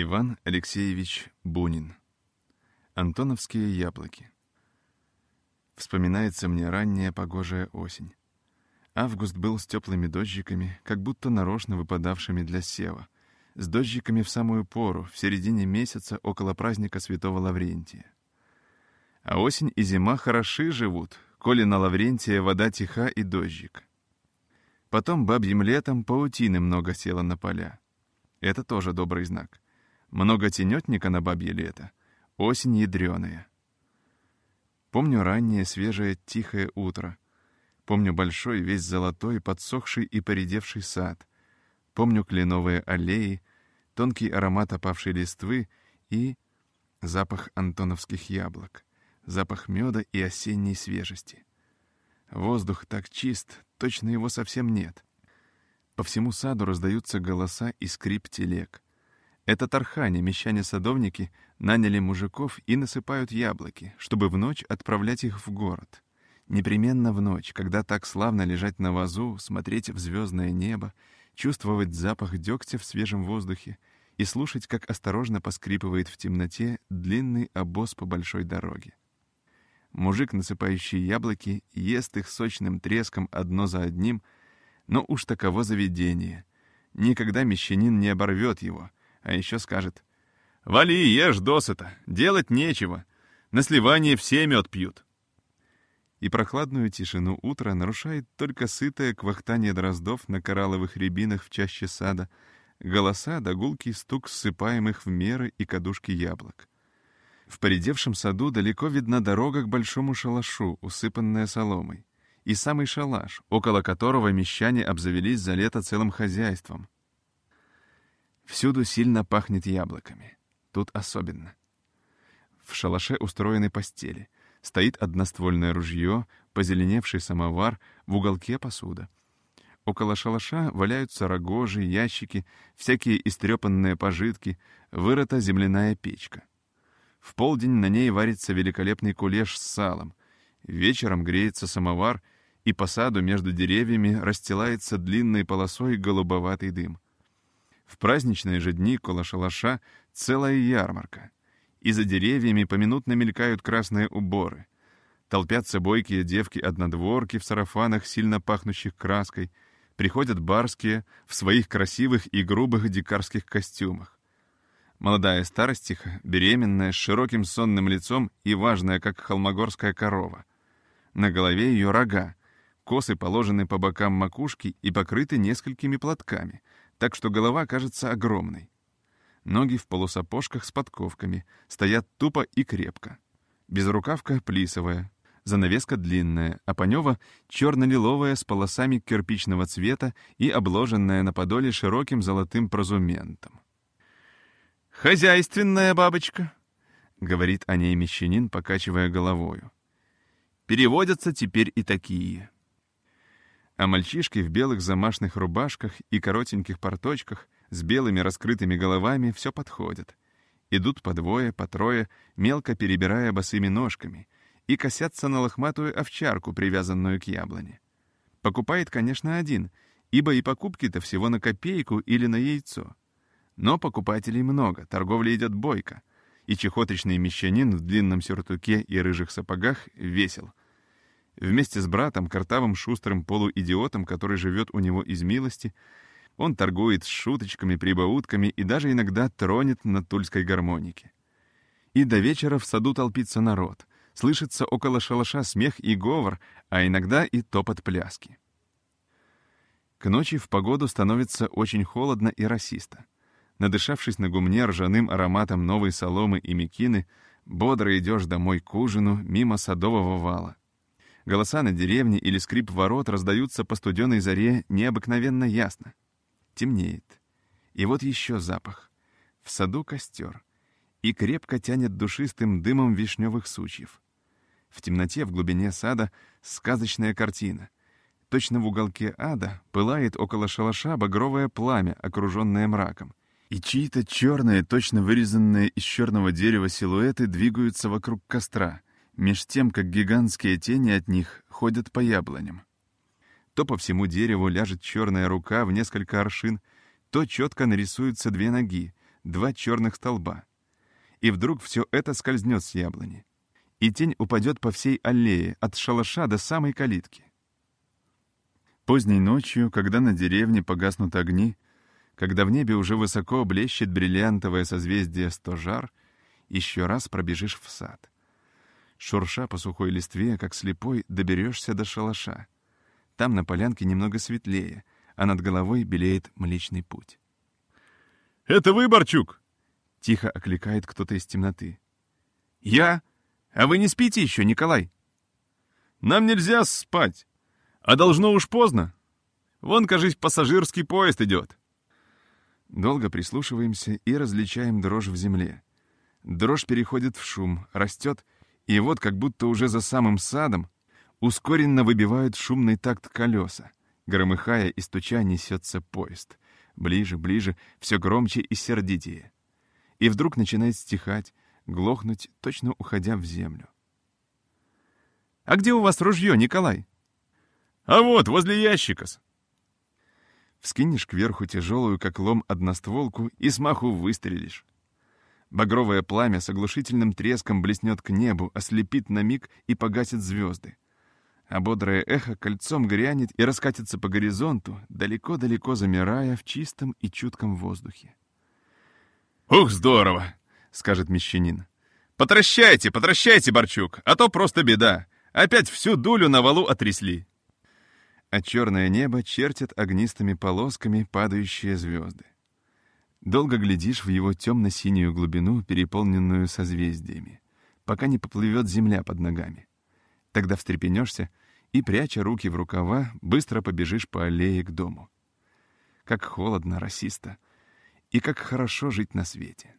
Иван Алексеевич Бунин. Антоновские яблоки. Вспоминается мне ранняя погожая осень. Август был с теплыми дождиками, как будто нарочно выпадавшими для сева, с дождиками в самую пору, в середине месяца около праздника Святого Лаврентия. А осень и зима хороши живут, коли на Лаврентия вода тиха и дождик. Потом бабьим летом паутины много села на поля. Это тоже добрый знак — много тенетника на бабье лето. Осень ядреная. Помню раннее, свежее, тихое утро. Помню большой, весь золотой, подсохший и поредевший сад. Помню кленовые аллеи, тонкий аромат опавшей листвы и запах антоновских яблок, запах меда и осенней свежести. Воздух так чист, точно его совсем нет. По всему саду раздаются голоса и скрип телег. Это тархане, мещане-садовники, наняли мужиков и насыпают яблоки, чтобы в ночь отправлять их в город. Непременно в ночь, когда так славно лежать на вазу, смотреть в звездное небо, чувствовать запах дегтя в свежем воздухе и слушать, как осторожно поскрипывает в темноте длинный обоз по большой дороге. Мужик, насыпающий яблоки, ест их сочным треском одно за одним, но уж таково заведение. Никогда мещанин не оборвет его — а еще скажет «Вали, ешь досыта, делать нечего, на сливание все мед пьют». И прохладную тишину утра нарушает только сытое квахтание дроздов на коралловых рябинах в чаще сада, голоса да гулкий стук ссыпаемых в меры и кадушки яблок. В поредевшем саду далеко видна дорога к большому шалашу, усыпанная соломой, и самый шалаш, около которого мещане обзавелись за лето целым хозяйством — Всюду сильно пахнет яблоками. Тут особенно. В шалаше устроены постели. Стоит одноствольное ружье, позеленевший самовар, в уголке посуда. Около шалаша валяются рогожи, ящики, всякие истрепанные пожитки, вырыта земляная печка. В полдень на ней варится великолепный кулеш с салом. Вечером греется самовар, и по саду между деревьями расстилается длинной полосой голубоватый дым — в праздничные же дни около шалаша целая ярмарка. И за деревьями поминутно мелькают красные уборы. Толпятся бойкие девки-однодворки в сарафанах, сильно пахнущих краской. Приходят барские в своих красивых и грубых дикарских костюмах. Молодая старостиха, беременная, с широким сонным лицом и важная, как холмогорская корова. На голове ее рога, косы положены по бокам макушки и покрыты несколькими платками — так что голова кажется огромной. Ноги в полусапожках с подковками, стоят тупо и крепко. Безрукавка плисовая, занавеска длинная, а панева черно-лиловая с полосами кирпичного цвета и обложенная на подоле широким золотым прозументом. «Хозяйственная бабочка», — говорит о ней мещанин, покачивая головою. «Переводятся теперь и такие» а мальчишки в белых замашных рубашках и коротеньких порточках с белыми раскрытыми головами все подходят. Идут по двое, по трое, мелко перебирая босыми ножками, и косятся на лохматую овчарку, привязанную к яблоне. Покупает, конечно, один, ибо и покупки-то всего на копейку или на яйцо. Но покупателей много, торговля идет бойко, и чехоточный мещанин в длинном сюртуке и рыжих сапогах весел — Вместе с братом, картавым шустрым полуидиотом, который живет у него из милости, он торгует с шуточками, прибаутками и даже иногда тронет на тульской гармонике. И до вечера в саду толпится народ. Слышится около шалаша смех и говор, а иногда и топот пляски. К ночи в погоду становится очень холодно и расисто. Надышавшись на гумне ржаным ароматом новой соломы и мекины, бодро идешь домой к ужину мимо садового вала. Голоса на деревне или скрип ворот раздаются по студеной заре необыкновенно ясно. Темнеет. И вот еще запах. В саду костер. И крепко тянет душистым дымом вишневых сучьев. В темноте в глубине сада сказочная картина. Точно в уголке ада пылает около шалаша багровое пламя, окруженное мраком. И чьи-то черные, точно вырезанные из черного дерева силуэты двигаются вокруг костра — меж тем, как гигантские тени от них ходят по яблоням. То по всему дереву ляжет черная рука в несколько аршин, то четко нарисуются две ноги, два черных столба. И вдруг все это скользнет с яблони. И тень упадет по всей аллее, от шалаша до самой калитки. Поздней ночью, когда на деревне погаснут огни, когда в небе уже высоко блещет бриллиантовое созвездие Стожар, еще раз пробежишь в сад. Шурша по сухой листве, как слепой, доберешься до шалаша. Там на полянке немного светлее, а над головой белеет Млечный Путь. «Это вы, Борчук?» — тихо окликает кто-то из темноты. «Я? А вы не спите еще, Николай?» «Нам нельзя спать. А должно уж поздно. Вон, кажись, пассажирский поезд идет». Долго прислушиваемся и различаем дрожь в земле. Дрожь переходит в шум, растет, и вот как будто уже за самым садом ускоренно выбивают шумный такт колеса. Громыхая и стуча несется поезд. Ближе, ближе, все громче и сердитее. И вдруг начинает стихать, глохнуть, точно уходя в землю. «А где у вас ружье, Николай?» «А вот, возле ящика-с». Вскинешь кверху тяжелую, как лом, одностволку и смаху выстрелишь. Багровое пламя с оглушительным треском блеснет к небу, ослепит на миг и погасит звезды. А бодрое эхо кольцом грянет и раскатится по горизонту, далеко-далеко замирая в чистом и чутком воздухе. «Ух, здорово!» — скажет мещанин. «Потращайте, потращайте, Борчук, а то просто беда. Опять всю дулю на валу отрясли» а черное небо чертят огнистыми полосками падающие звезды. Долго глядишь в его темно-синюю глубину, переполненную созвездиями, пока не поплывет земля под ногами. Тогда встрепенешься и, пряча руки в рукава, быстро побежишь по аллее к дому. Как холодно, расисто, и как хорошо жить на свете.